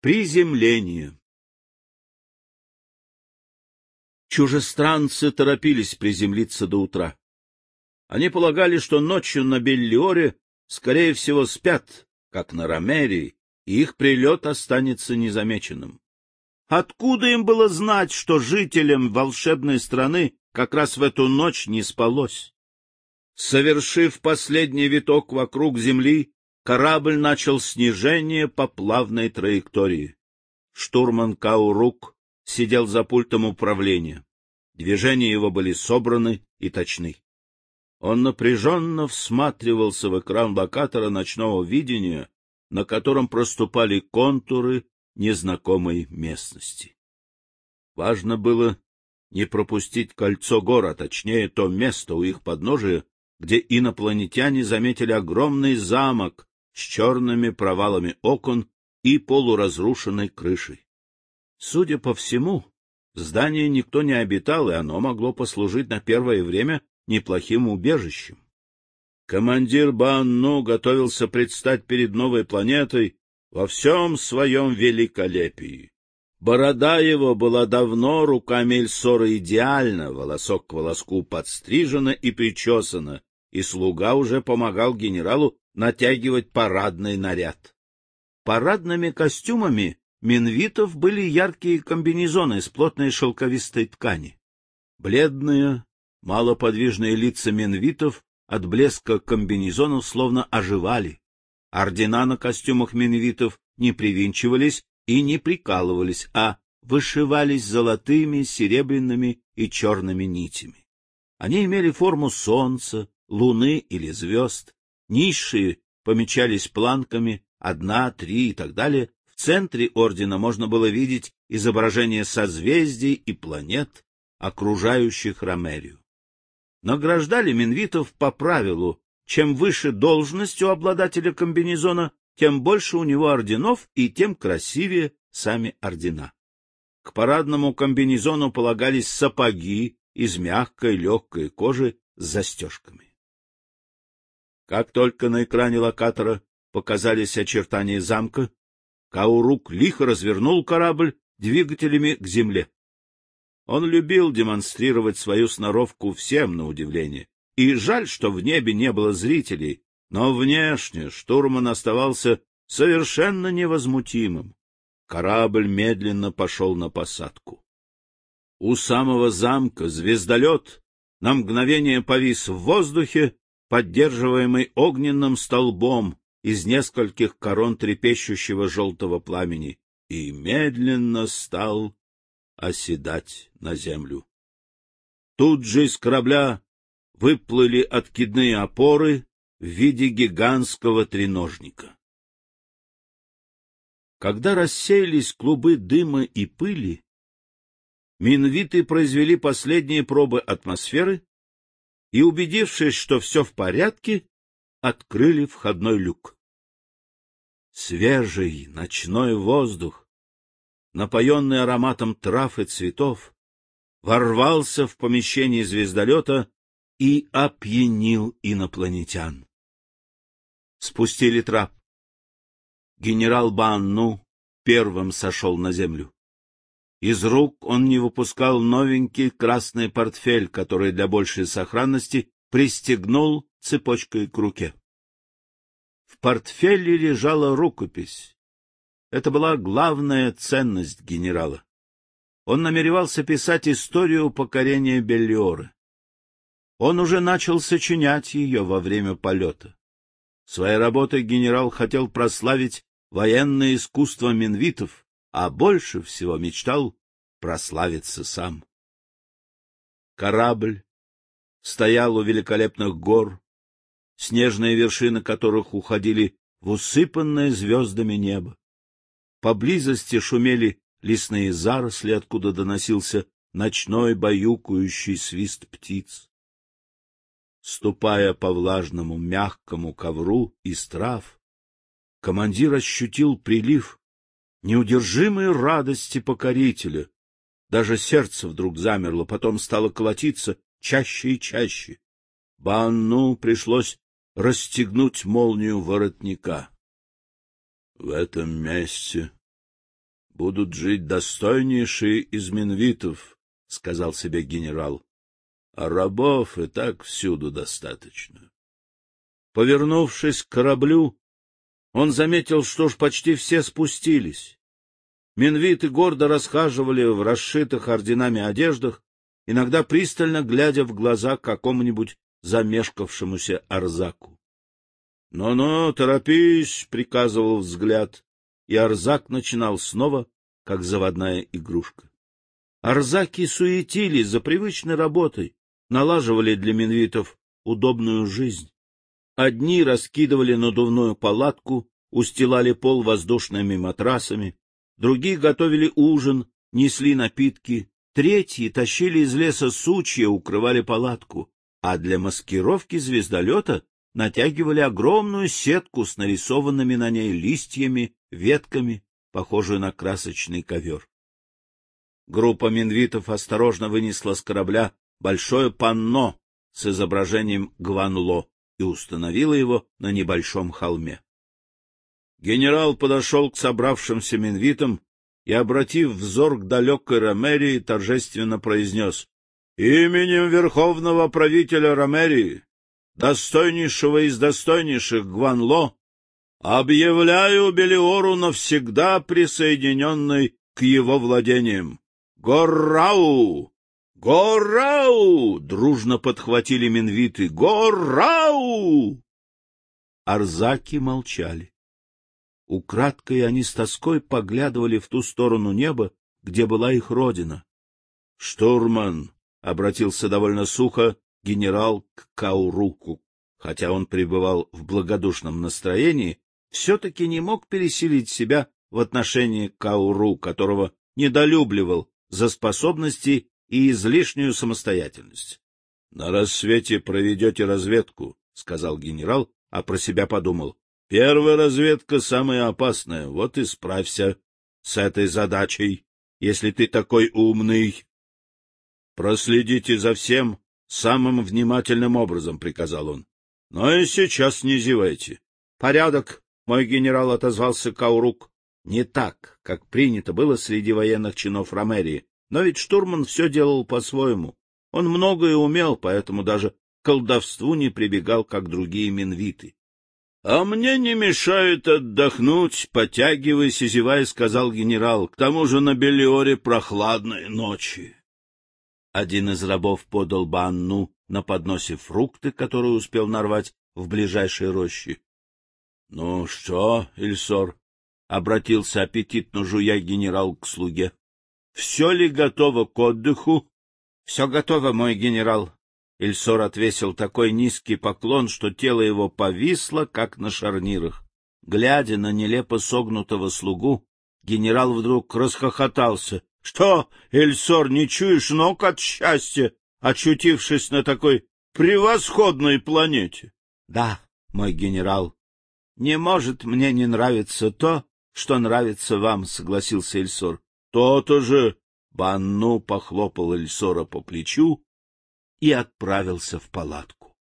Приземление Чужестранцы торопились приземлиться до утра. Они полагали, что ночью на Беллиоре, скорее всего, спят, как на Ромерии, и их прилет останется незамеченным. Откуда им было знать, что жителям волшебной страны как раз в эту ночь не спалось? Совершив последний виток вокруг Земли, корабль начал снижение по плавной траектории. Штурман Каурук сидел за пультом управления. Движения его были собраны и точны. Он напряженно всматривался в экран локатора ночного видения, на котором проступали контуры незнакомой местности. Важно было не пропустить кольцо гор, а точнее то место у их подножия, где инопланетяне заметили огромный замок с черными провалами окон и полуразрушенной крышей. Судя по всему, в здании никто не обитал, и оно могло послужить на первое время неплохим убежищем. Командир Банну готовился предстать перед новой планетой во всем своем великолепии. Борода его была давно руками Эльсора идеально, волосок к волоску подстрижена и причесана, и слуга уже помогал генералу натягивать парадный наряд. Парадными костюмами минвитов были яркие комбинезоны из плотной шелковистой ткани. Бледные, малоподвижные лица минвитов от блеска комбинезонов словно оживали. Ордена на костюмах минвитов не привинчивались и не прикалывались, а вышивались золотыми, серебряными и черными нитями. Они имели форму солнца, луны или звезд. Низшие помечались планками, одна, три и так далее. В центре ордена можно было видеть изображение созвездий и планет, окружающих Ромерию. Награждали минвитов по правилу, чем выше должность у обладателя комбинезона, тем больше у него орденов и тем красивее сами ордена. К парадному комбинезону полагались сапоги из мягкой легкой кожи с застежками. Как только на экране локатора показались очертания замка, Каурук лихо развернул корабль двигателями к земле. Он любил демонстрировать свою сноровку всем на удивление. И жаль, что в небе не было зрителей, но внешне штурман оставался совершенно невозмутимым. Корабль медленно пошел на посадку. У самого замка звездолет на мгновение повис в воздухе, поддерживаемый огненным столбом из нескольких корон трепещущего желтого пламени, и медленно стал оседать на землю. Тут же из корабля выплыли откидные опоры в виде гигантского треножника. Когда рассеялись клубы дыма и пыли, минвиты произвели последние пробы атмосферы и, убедившись, что все в порядке, открыли входной люк. Свежий ночной воздух напоенный ароматом трав и цветов, ворвался в помещение звездолета и опьянил инопланетян. Спустили трап. Генерал Банну первым сошел на землю. Из рук он не выпускал новенький красный портфель, который для большей сохранности пристегнул цепочкой к руке. В портфеле лежала рукопись, это была главная ценность генерала. Он намеревался писать историю покорения Беллиоры. Он уже начал сочинять ее во время полета. Своей работой генерал хотел прославить военное искусство минвитов, а больше всего мечтал прославиться сам. Корабль стоял у великолепных гор, снежные вершины которых уходили в усыпанное звездами небо. Поблизости шумели лесные заросли, откуда доносился ночной баюкающий свист птиц. Ступая по влажному мягкому ковру из трав, командир ощутил прилив неудержимой радости покорителя. Даже сердце вдруг замерло, потом стало колотиться чаще и чаще. Банну пришлось расстегнуть молнию воротника. В этом месте будут жить достойнейшие из минвитов, — сказал себе генерал. — А рабов и так всюду достаточно. Повернувшись к кораблю, он заметил, что уж почти все спустились. Минвиты гордо расхаживали в расшитых орденами одеждах, иногда пристально глядя в глаза какому-нибудь замешкавшемуся Арзаку. «Ну — Ну-ну, торопись, — приказывал взгляд, и Арзак начинал снова, как заводная игрушка. Арзаки суетились за привычной работой, налаживали для минвитов удобную жизнь. Одни раскидывали надувную палатку, устилали пол воздушными матрасами, другие готовили ужин, несли напитки, третьи тащили из леса сучья, укрывали палатку, а для маскировки звездолета натягивали огромную сетку с нарисованными на ней листьями, ветками, похожую на красочный ковер. Группа минвитов осторожно вынесла с корабля большое панно с изображением Гванло и установила его на небольшом холме. Генерал подошел к собравшимся минвитам и, обратив взор к далекой Ромерии, торжественно произнес «Именем верховного правителя Ромерии, достойнейшего из достойнейших Гванло, объявляю Белиору навсегда присоединенной к его владениям. Горрау! «Горау!» — дружно подхватили минвиты. «Горау!» Арзаки молчали. Украдкой они с тоской поглядывали в ту сторону неба, где была их родина. «Штурман!» — обратился довольно сухо генерал к Кауруку. Хотя он пребывал в благодушном настроении, все-таки не мог пересилить себя в отношении Кауру, которого недолюбливал за способности и излишнюю самостоятельность. — На рассвете проведете разведку, — сказал генерал, а про себя подумал. — Первая разведка самая опасная, вот и справься с этой задачей, если ты такой умный. — Проследите за всем самым внимательным образом, — приказал он. — Но и сейчас не зевайте. — Порядок, — мой генерал отозвался Каурук. Не так, как принято было среди военных чинов Ромерии, но ведь штурман все делал по-своему. Он многое умел, поэтому даже колдовству не прибегал, как другие минвиты. — А мне не мешает отдохнуть, потягиваясь и зевая, — сказал генерал. — К тому же на Белиоре прохладные ночи. Один из рабов подал Банну на подносе фрукты, которые успел нарвать в ближайшей роще. — Ну что, Ильсор? — обратился аппетитно жуя генерал к слуге. Все ли готово к отдыху? — Все готово, мой генерал. Ильсор отвесил такой низкий поклон, что тело его повисло, как на шарнирах. Глядя на нелепо согнутого слугу, генерал вдруг расхохотался. — Что, Эльсор, не чуешь ног от счастья, очутившись на такой превосходной планете? — Да, мой генерал. Не может мне не нравиться то, что нравится вам, — согласился Эльсор. То-то же! Банну похлопал Эльсора по плечу и отправился в палатку.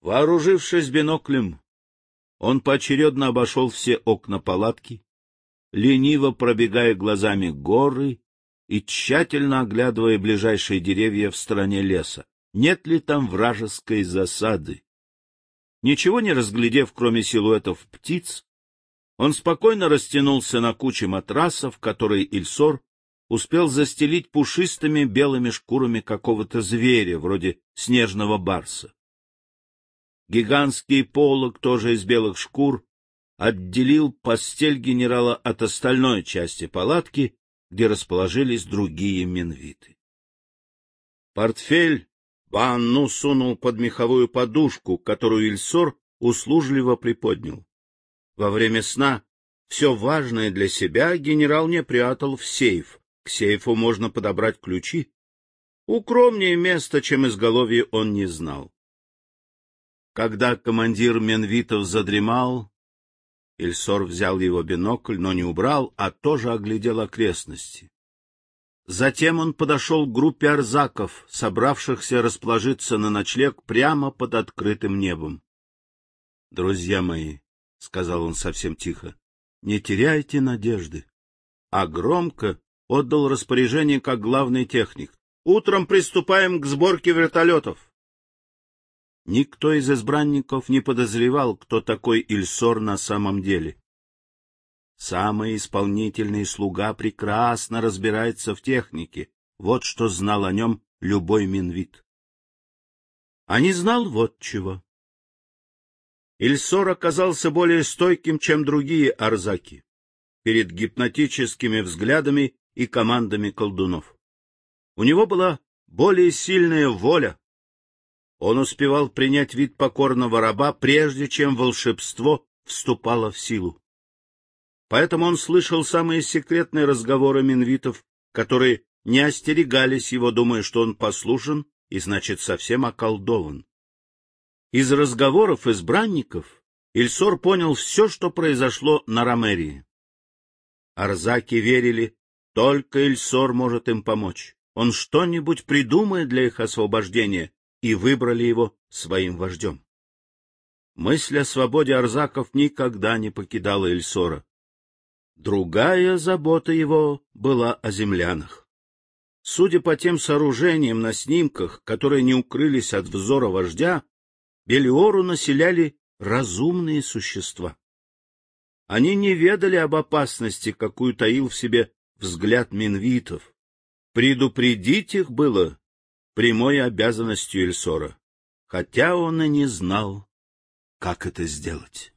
Вооружившись биноклем, он поочередно обошел все окна палатки, лениво пробегая глазами горы и тщательно оглядывая ближайшие деревья в стороне леса. Нет ли там вражеской засады? Ничего не разглядев, кроме силуэтов птиц, он спокойно растянулся на куче матрасов, которые Ильсор успел застелить пушистыми белыми шкурами какого-то зверя, вроде снежного барса. Гигантский полог, тоже из белых шкур, отделил постель генерала от остальной части палатки, где расположились другие минвиты. Портфель Банну сунул под меховую подушку, которую Ильсор услужливо приподнял. Во время сна все важное для себя генерал не прятал в сейф. К сейфу можно подобрать ключи. Укромнее места, чем изголовье, он не знал. Когда командир Менвитов задремал, Ильсор взял его бинокль, но не убрал, а тоже оглядел окрестности. Затем он подошел к группе арзаков, собравшихся расположиться на ночлег прямо под открытым небом. — Друзья мои, — сказал он совсем тихо. не теряйте надежды. А громко отдал распоряжение как главный техник. Утром приступаем к сборке вертолетов. Никто из избранников не подозревал, кто такой Ильсор на самом деле. Самый исполнительный слуга прекрасно разбирается в технике. Вот что знал о нем любой Минвит. А не знал вот чего. Ильсор оказался более стойким, чем другие арзаки, перед гипнотическими взглядами и командами колдунов. У него была более сильная воля. Он успевал принять вид покорного раба, прежде чем волшебство вступало в силу. Поэтому он слышал самые секретные разговоры минвитов, которые не остерегались его, думая, что он послушен и, значит, совсем околдован. Из разговоров избранников Ильсор понял все, что произошло на Ромерии. Арзаки верили, только Ильсор может им помочь. Он что-нибудь придумает для их освобождения, и выбрали его своим вождем. Мысль о свободе Арзаков никогда не покидала Ильсора. Другая забота его была о землянах. Судя по тем сооружениям на снимках, которые не укрылись от взора вождя, Белиору населяли разумные существа. Они не ведали об опасности, какую таил в себе взгляд минвитов. Предупредить их было прямой обязанностью Эльсора, хотя он и не знал, как это сделать.